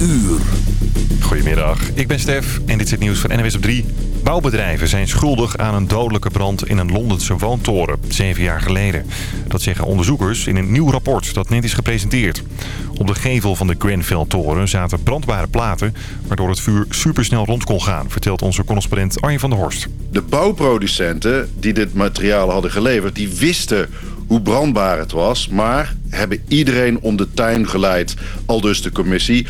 uur. Goedemiddag, ik ben Stef en dit is het nieuws van NWS op 3. Bouwbedrijven zijn schuldig aan een dodelijke brand in een Londense woontoren, zeven jaar geleden. Dat zeggen onderzoekers in een nieuw rapport dat net is gepresenteerd. Op de gevel van de Grenfell-toren zaten brandbare platen... waardoor het vuur supersnel rond kon gaan, vertelt onze correspondent Arjen van der Horst. De bouwproducenten die dit materiaal hadden geleverd, die wisten hoe brandbaar het was... maar hebben iedereen om de tuin geleid, al dus de commissie...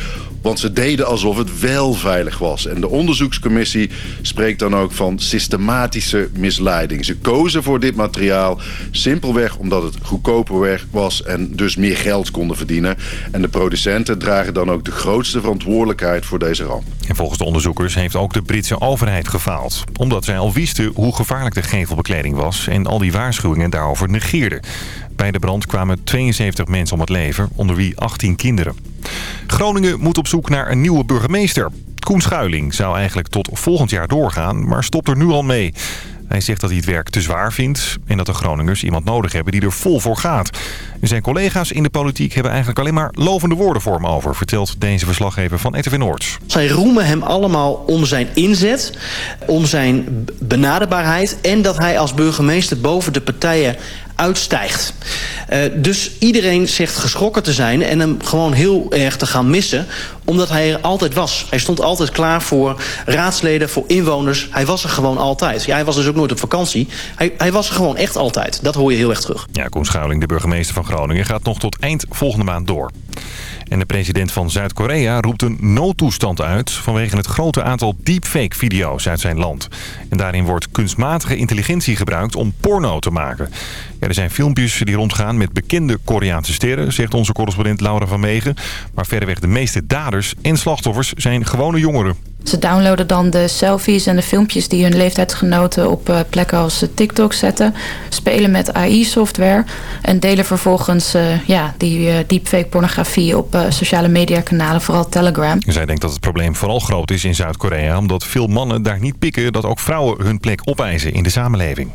Want ze deden alsof het wel veilig was. En de onderzoekscommissie spreekt dan ook van systematische misleiding. Ze kozen voor dit materiaal simpelweg omdat het goedkoper was... en dus meer geld konden verdienen. En de producenten dragen dan ook de grootste verantwoordelijkheid voor deze ramp. En volgens de onderzoekers heeft ook de Britse overheid gefaald. Omdat zij al wisten hoe gevaarlijk de gevelbekleding was... en al die waarschuwingen daarover negeerden. Bij de brand kwamen 72 mensen om het leven, onder wie 18 kinderen. Groningen moet op zoek naar een nieuwe burgemeester. Koen Schuiling zou eigenlijk tot volgend jaar doorgaan, maar stopt er nu al mee. Hij zegt dat hij het werk te zwaar vindt en dat de Groningers iemand nodig hebben die er vol voor gaat. Zijn collega's in de politiek hebben eigenlijk alleen maar lovende woorden voor hem over, vertelt deze verslaggever van ETV Noord. Zij roemen hem allemaal om zijn inzet, om zijn benaderbaarheid en dat hij als burgemeester boven de partijen uitstijgt. Uh, dus iedereen zegt geschrokken te zijn en hem gewoon heel erg te gaan missen. Omdat hij er altijd was. Hij stond altijd klaar voor raadsleden, voor inwoners. Hij was er gewoon altijd. Ja, hij was dus ook nooit op vakantie. Hij, hij was er gewoon echt altijd. Dat hoor je heel erg terug. Ja, Koen Schuiling, de burgemeester van Groningen, gaat nog tot eind volgende maand door. En de president van Zuid-Korea roept een noodtoestand uit... vanwege het grote aantal deepfake-video's uit zijn land. En daarin wordt kunstmatige intelligentie gebruikt om porno te maken. Er zijn filmpjes die rondgaan met bekende Koreaanse sterren... zegt onze correspondent Laura van Megen. Maar verreweg de meeste daders en slachtoffers zijn gewone jongeren. Ze downloaden dan de selfies en de filmpjes die hun leeftijdsgenoten op uh, plekken als TikTok zetten. Spelen met AI-software en delen vervolgens uh, ja, die uh, deepfake pornografie op sociale mediakanalen, vooral Telegram. Zij denkt dat het probleem vooral groot is in Zuid-Korea... omdat veel mannen daar niet pikken dat ook vrouwen hun plek opeisen in de samenleving.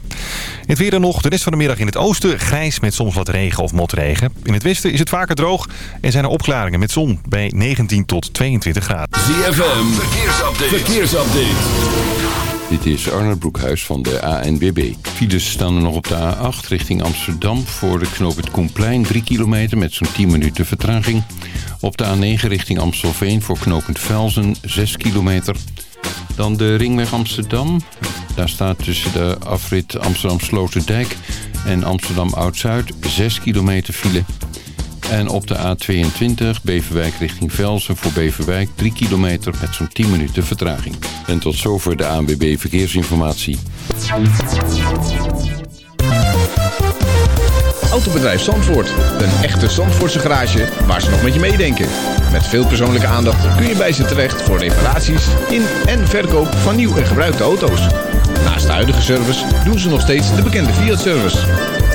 Het weer dan nog, de rest van de middag in het oosten grijs met soms wat regen of motregen. In het westen is het vaker droog en zijn er opklaringen met zon bij 19 tot 22 graden. ZFM, verkeersupdate. Dit is Arnold Broekhuis van de ANWB. Files staan er nog op de A8 richting Amsterdam... voor de knoop het Koenplein 3 kilometer met zo'n 10 minuten vertraging. Op de A9 richting Amstelveen voor knooppunt Velzen 6 kilometer... Dan de ringweg Amsterdam. Daar staat tussen de afrit Amsterdam Sloterdijk en Amsterdam Oud-Zuid 6 kilometer file. En op de A22 Beverwijk richting Velsen voor Beverwijk 3 kilometer met zo'n 10 minuten vertraging. En tot zover de ANWB Verkeersinformatie. Autobedrijf Zandvoort. Een echte Zandvoortse garage waar ze nog met je meedenken. Met veel persoonlijke aandacht kun je bij ze terecht voor reparaties in en verkoop van nieuw en gebruikte auto's. Naast de huidige service doen ze nog steeds de bekende Fiat-service.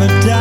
never die.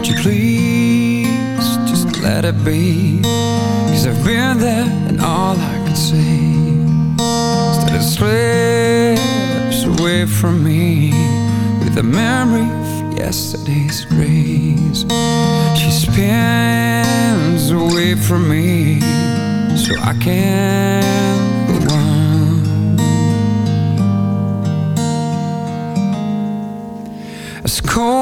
Would you please just let it be? Cause I've been there and all I can say Is that it slips away from me With the memory of yesterday's grace. She spins away from me So I can't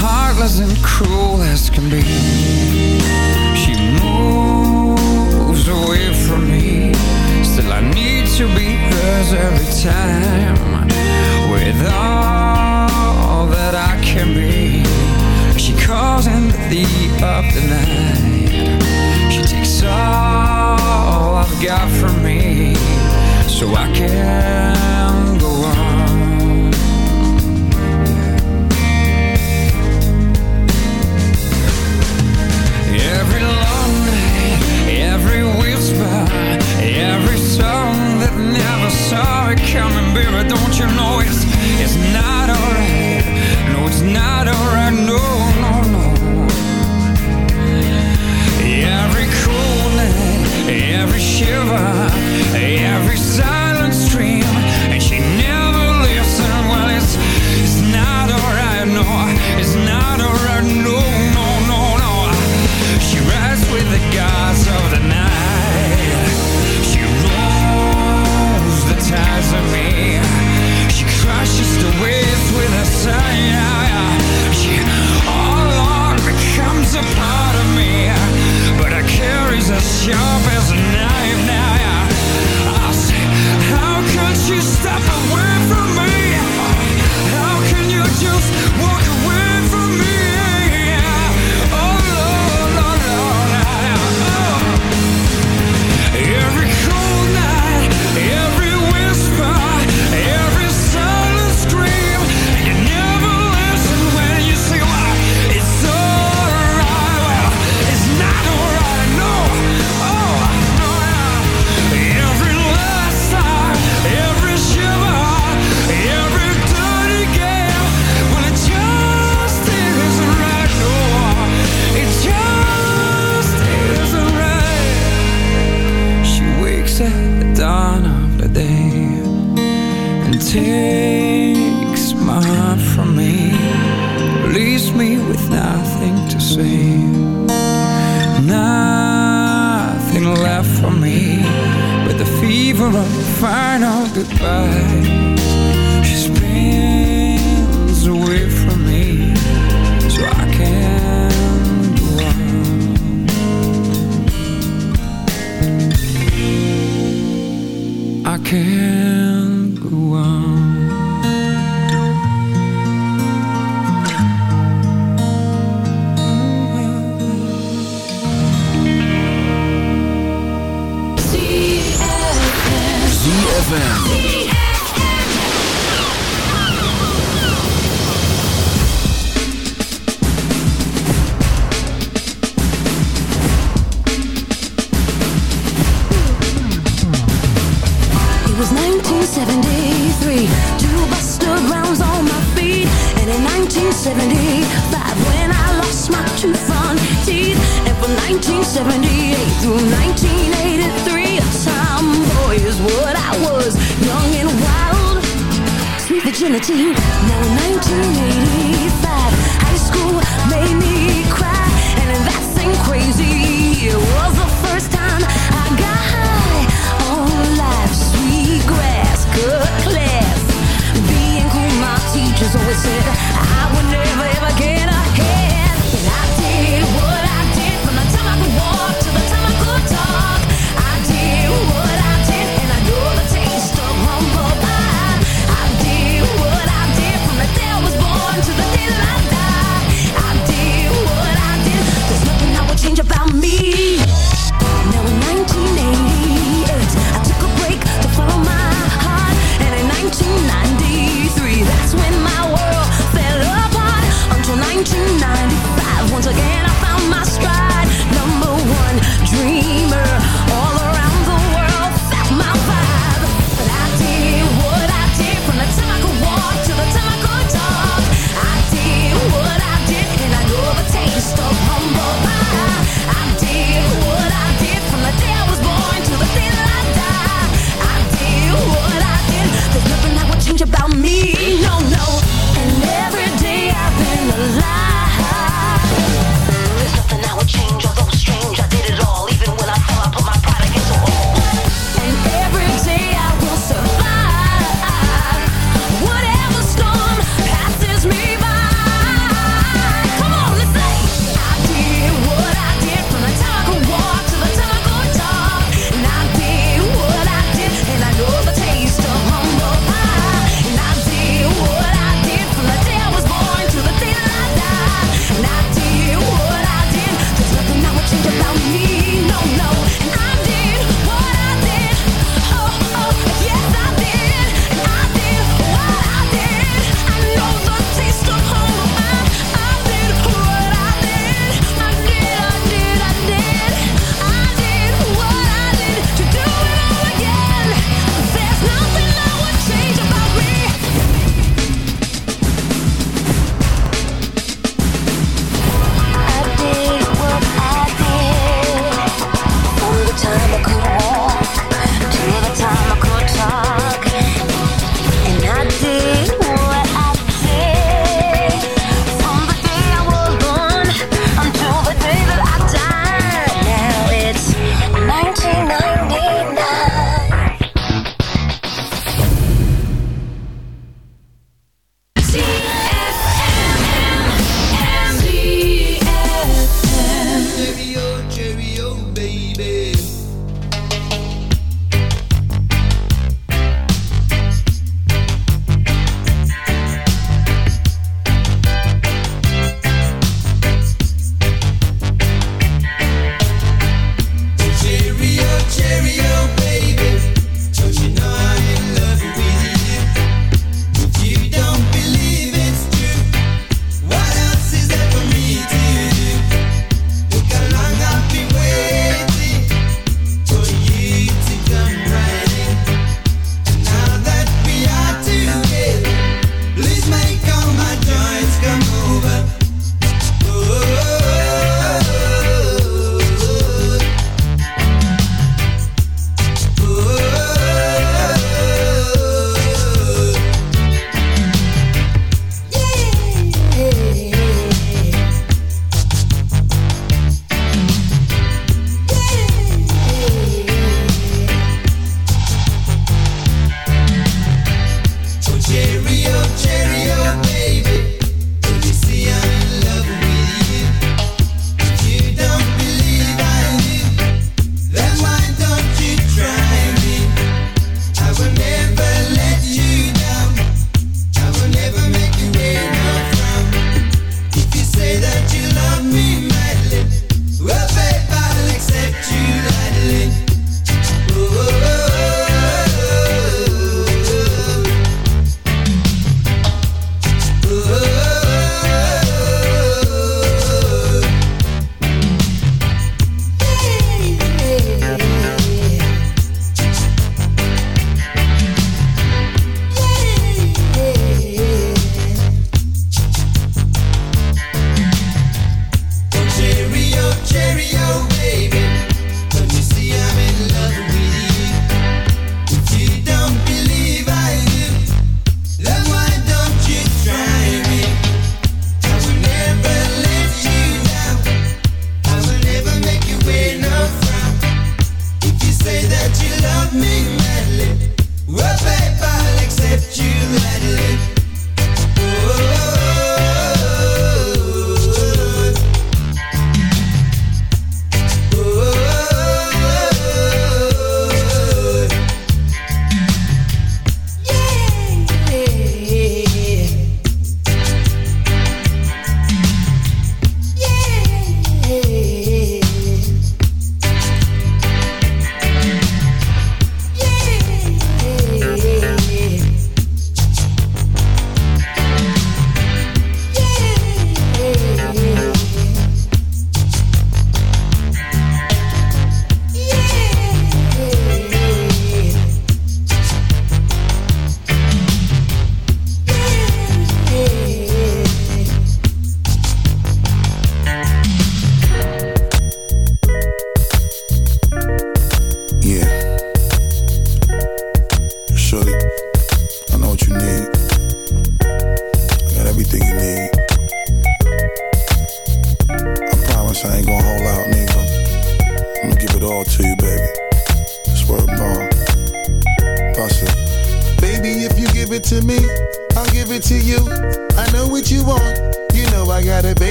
Heartless and cruel as can be. She moves away from me. Still I need to be hers every time. With all that I can be. She calls in the thief of the night. She takes all heart from me, leaves me with nothing to say, nothing left for me. But the fever of final goodbye.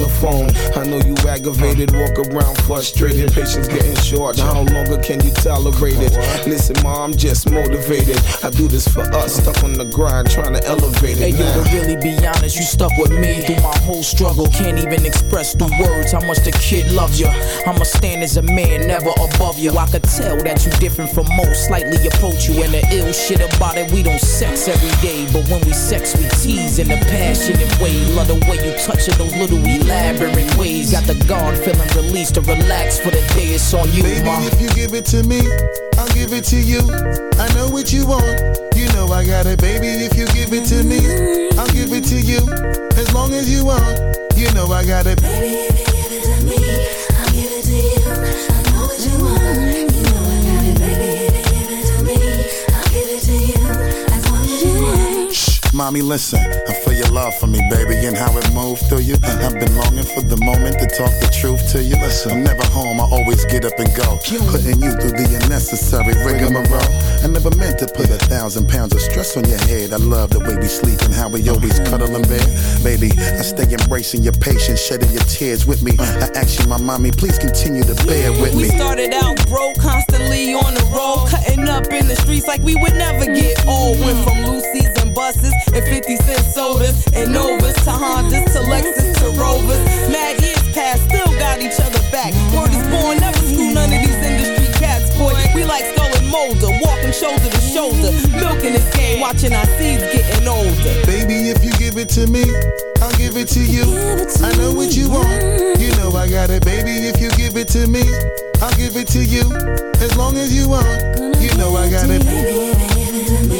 The phone. I know you aggravated, walk around frustrated, patience getting short. How longer can you tolerate it? Listen, ma, I'm just motivated. I do this for us, stuck on the grind, trying to elevate it. Hey it. yo, now. to really be honest, you stuck with me through my whole struggle. Can't even express through words how much the kid loves you. I'ma stand as a man, never above you. I could tell that you different from most, slightly approach you. And the ill shit about it, we don't sex every day. But when we sex, we tease in a passionate way. Love the way you touch it, those little elaborate ways. Got the guard feeling released to relax for the day. It's on you, Baby, ma. if you give it to me, I'll give it to you. I know what you want. You know I got it, baby. If you give it to me, I'll give it to you. As long as you want. You know I got it. Baby, if you give it to me, I'll give it to you. I know what you want. You know I got it. Baby, if you give it to me, I'll give it to you. As long as you want. Shh, mommy, listen. I feel your love for me, baby, and how it moved through you. I've been longing for the moment to talk the truth to you. Listen, I'm never home, I always get up and go. Putting you through the unnecessary rigmarole. I never meant to put a thousand pounds of stress on your head. I love the way we sleep and how we always cuddle in bed. Baby, I stay embracing your patience, shedding your tears with me. I ask you, my mommy, please continue to bear with me. We started out broke, constantly on the road, cutting up in the streets like we would never get old. Went from Lucy's and buses and 50 cent sodas and Novas to Hondas to Lexus to Rovers. Mad years past, still got each other back. Word is born, never school none of these industry cats, boy. We like Skull Molder, walking shoulder to shoulder, milking this game, watching our seeds getting older. Baby, if you give it to me, I'll give it to you. I know what you want. You know I got it, baby. If you give it to me, I'll give it to you. As long as you want. You know I got it. Baby,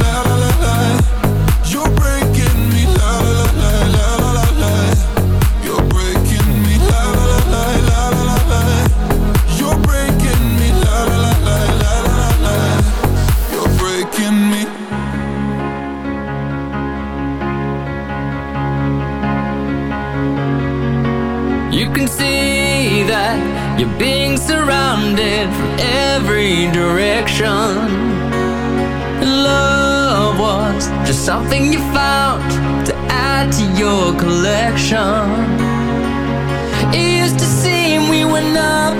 Every direction. Love was just something you found to add to your collection. It used to seem we were number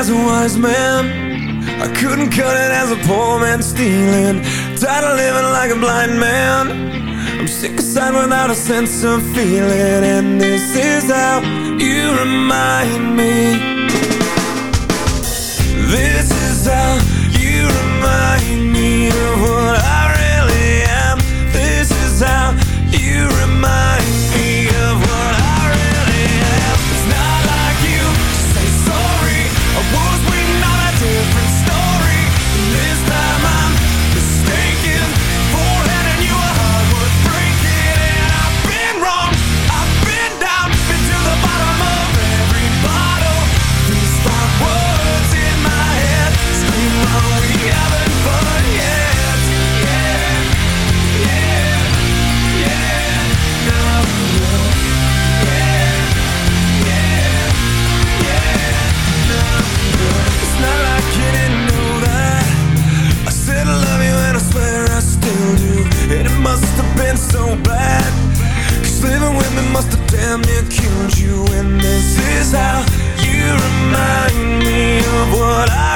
as a wise man. I couldn't cut it as a poor man stealing. Tired of living like a blind man. I'm sick aside without a sense of feeling. And this is how you remind me. This is how you remind me of what I really am. This is how you damn killed you And this is how you remind me of what I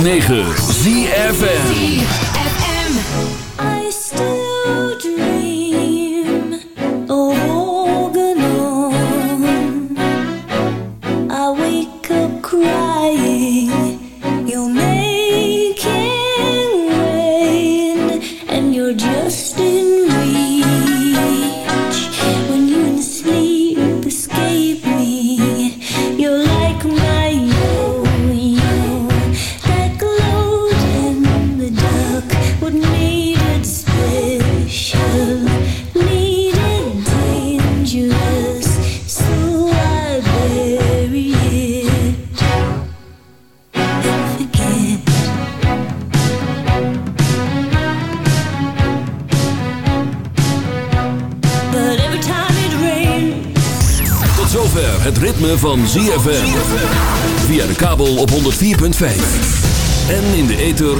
106.9 ZFN